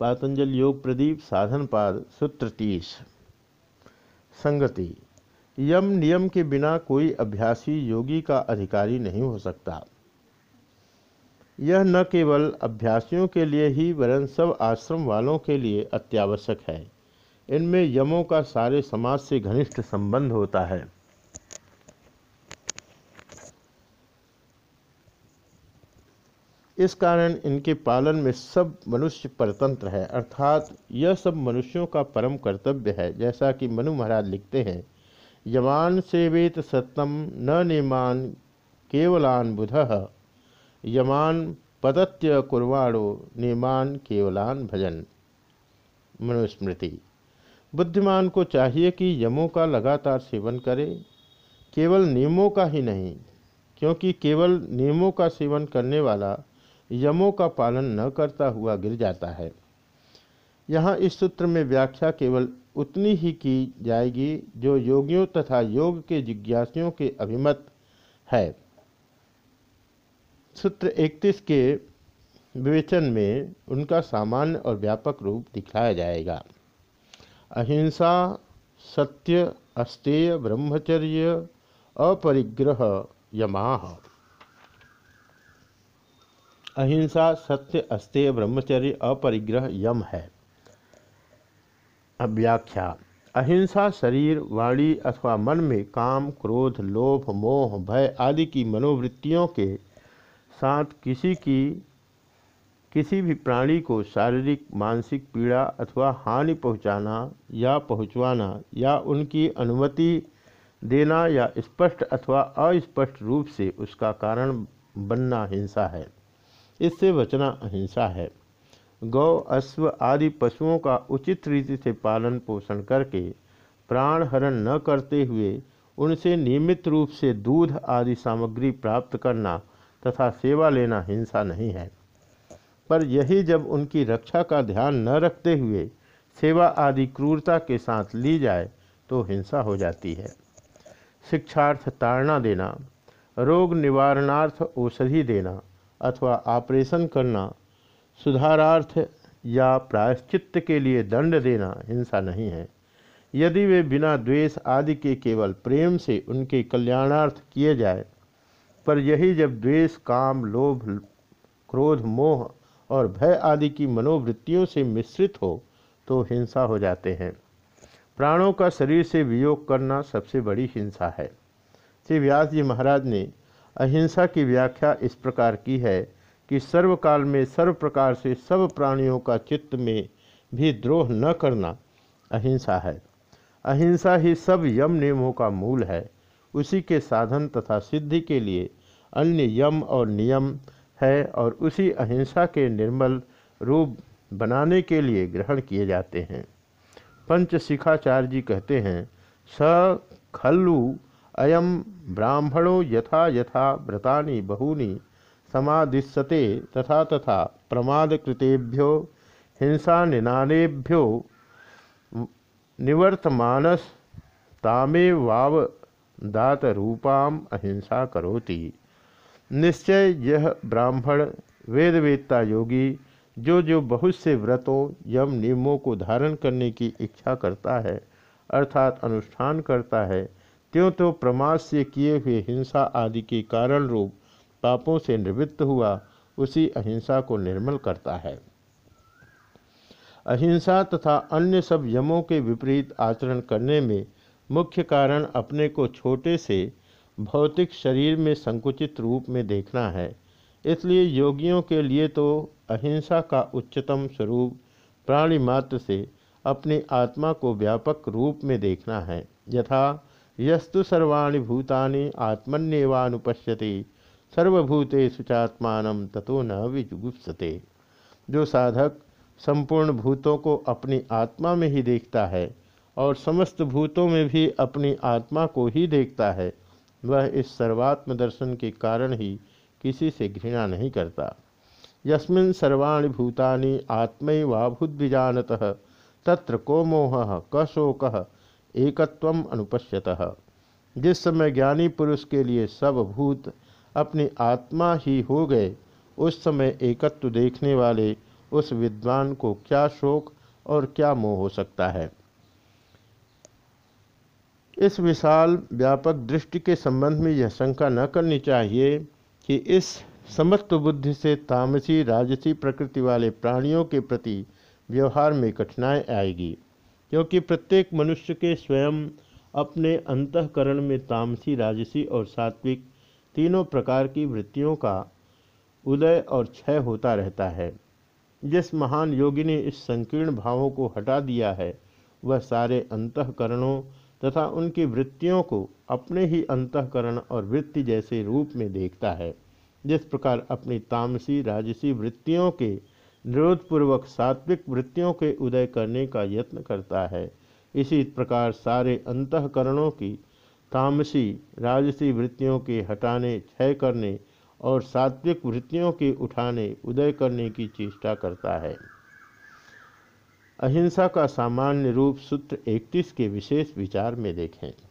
पातंजल योग प्रदीप साधनपाद सूत्र तीस। संगति, यम नियम के बिना कोई अभ्यासी योगी का अधिकारी नहीं हो सकता। यह न केवल अभ्यासियों के लिए ही, वरन सब आश्रम वालों के लिए अत्यावश्यक है। इनमें यमों का सारे समाज से घनिष्ठ संबंध होता है। इस कारण इनके पालन में सब मनुष्य परतंत्र है, अर्थात यह सब मनुष्यों का परम कर्तव्य है। जैसा कि मनु महाराज लिखते हैं, यमान सेवेत सत्यम न निमान केवलान बुध, यमान पदत्य कुर्वाणो निमान केवलान भजन। मनुस्मृति। बुद्धिमान को चाहिए कि यमों का लगातार सेवन करे, केवल नियमों का ही नहीं, क्योंकि केवल नियमों का सेवन करने वाला यमों का पालन न करता हुआ गिर जाता है। यहाँ इस सूत्र में व्याख्या केवल उतनी ही की जाएगी जो योगियों तथा योग के जिज्ञासियों के अभिमत है। सूत्र 31 के विवेचन में उनका सामान्य और व्यापक रूप दिखाया जाएगा। अहिंसा, सत्य, अस्तेय, ब्रह्मचर्य, अपरिग्रह, यमाह। अहिंसा सत्य अस्तेय ब्रह्मचर्य अपरिग्रह यम है। अव्याख्या अहिंसा शरीर, वाणी अथवा मन में काम, क्रोध, लोभ, मोह, भय आदि की मनोवृत्तियों के साथ किसी की, किसी भी प्राणी को शारीरिक, मानसिक पीड़ा अथवा हानि पहुंचाना या पहुंचवाना या उनकी अनुमति देना या स्पष्ट अथवा अस्पष्ट रूप से उसका कारण बनना हिंसा है। इससे बचना अहिंसा है। गौ, अश्व आदि पशुओं का उचित रीति से पालन पोषण करके प्राण हरण न करते हुए उनसे नियमित रूप से दूध आदि सामग्री प्राप्त करना तथा सेवा लेना हिंसा नहीं है। पर यही जब उनकी रक्षा का ध्यान न रखते हुए सेवा आदि क्रूरता के साथ ली जाए तो हिंसा हो जाती है। शिक्षार्थ ताड़ना देना, रोग निवारणार्थ औषधि देना अथवा ऑपरेशन करना, सुधारार्थ या प्रायश्चित्त के लिए दंड देना हिंसा नहीं है। यदि वे बिना द्वेष आदि के केवल प्रेम से उनके कल्याणार्थ किए जाए, पर यही जब द्वेष, काम, लोभ, क्रोध, मोह और भय आदि की मनोवृत्तियों से मिश्रित हो तो हिंसा हो जाते हैं। प्राणों का शरीर से वियोग करना सबसे बड़ी हिंसा है। श्री व्यास जी महाराज ने अहिंसा की व्याख्या इस प्रकार की है कि सर्वकाल में सर्व प्रकार से सब प्राणियों का चित्त में भी द्रोह न करना अहिंसा है। अहिंसा ही सब यम नियमों का मूल है। उसी के साधन तथा सिद्धि के लिए अन्य यम और नियम है और उसी अहिंसा के निर्मल रूप बनाने के लिए ग्रहण किए जाते हैं। पंच शिखाचार्य जी कहते हैं, स खल्लु अयम ब्राह्मणो यथा यथा व्रतानि बहूनि समादिशते तथा तथा प्रमादकृतेभ्यो हिंसा निनानेभ्यो निवर्तमानस तामेवाव दात रूपाम अहिंसा करोति। निश्चय यह ब्राह्मण, वेदवेत्ता योगी जो जो बहुत से व्रतों यम नियमों को धारण करने की इच्छा करता है, अर्थात अनुष्ठान करता है त्यों तो प्रमाद से किए हुए हिंसा आदि के कारण रूप पापों से निवृत्त हुआ, उसी अहिंसा को निर्मल करता है। अहिंसा तथा अन्य सब यमों के विपरीत आचरण करने में मुख्य कारण अपने को छोटे से भौतिक शरीर में संकुचित रूप में देखना है। इसलिए योगियों के लिए तो अहिंसा का उच्चतम स्वरूप प्राणी मात्र से अपनी आत्मा को व्यापक रूप में देखना है, यथा यस्तु सर्वाणी भूतानि आत्मन्यवानुपश्यति। सर्वभूते सुचात्मान ततो न विजुगुप्सते। जो साधक संपूर्ण भूतों को अपनी आत्मा में ही देखता है और समस्त भूतों में भी अपनी आत्मा को ही देखता है, वह इस सर्वात्म दर्शन के कारण ही किसी से घृणा नहीं करता। यस्मिन सर्वाणी भूतानि आत्मैवाभुद्विजानत, तत्र को मोह, क शोक एकत्व अनुपश्यत। जिस समय ज्ञानी पुरुष के लिए सब भूत अपनी आत्मा ही हो गए, उस समय एकत्व देखने वाले उस विद्वान को क्या शोक और क्या मोह हो सकता है? इस विशाल व्यापक दृष्टि के संबंध में यह शंका न करनी चाहिए कि इस समत्व बुद्धि से तामसी, राजसी, प्रकृति वाले प्राणियों के प्रति व्यवहार में कठिनाई आएगी। क्योंकि प्रत्येक मनुष्य के स्वयं अपने अंतकरण में तामसी, राजसी और सात्विक तीनों प्रकार की वृत्तियों का उदय और क्षय होता रहता है। जिस महान योगी ने इस संकीर्ण भावों को हटा दिया है, वह सारे अंतकरणों तथा उनकी वृत्तियों को अपने ही अंतकरण और वृत्ति जैसे रूप में देखता है। जिस प्रकार अपनी तामसी, राजसी वृत्तियों के निरोधपूर्वक सात्विक वृत्तियों के उदय करने का यत्न करता है। इसी प्रकार सारे अंतकरणों की तामसी, राजसी वृत्तियों के हटाने, क्षय करने और सात्विक वृत्तियों के उठाने, उदय करने की चेष्टा करता है। अहिंसा का सामान्य रूप सूत्र 31 के विशेष विचार में देखें।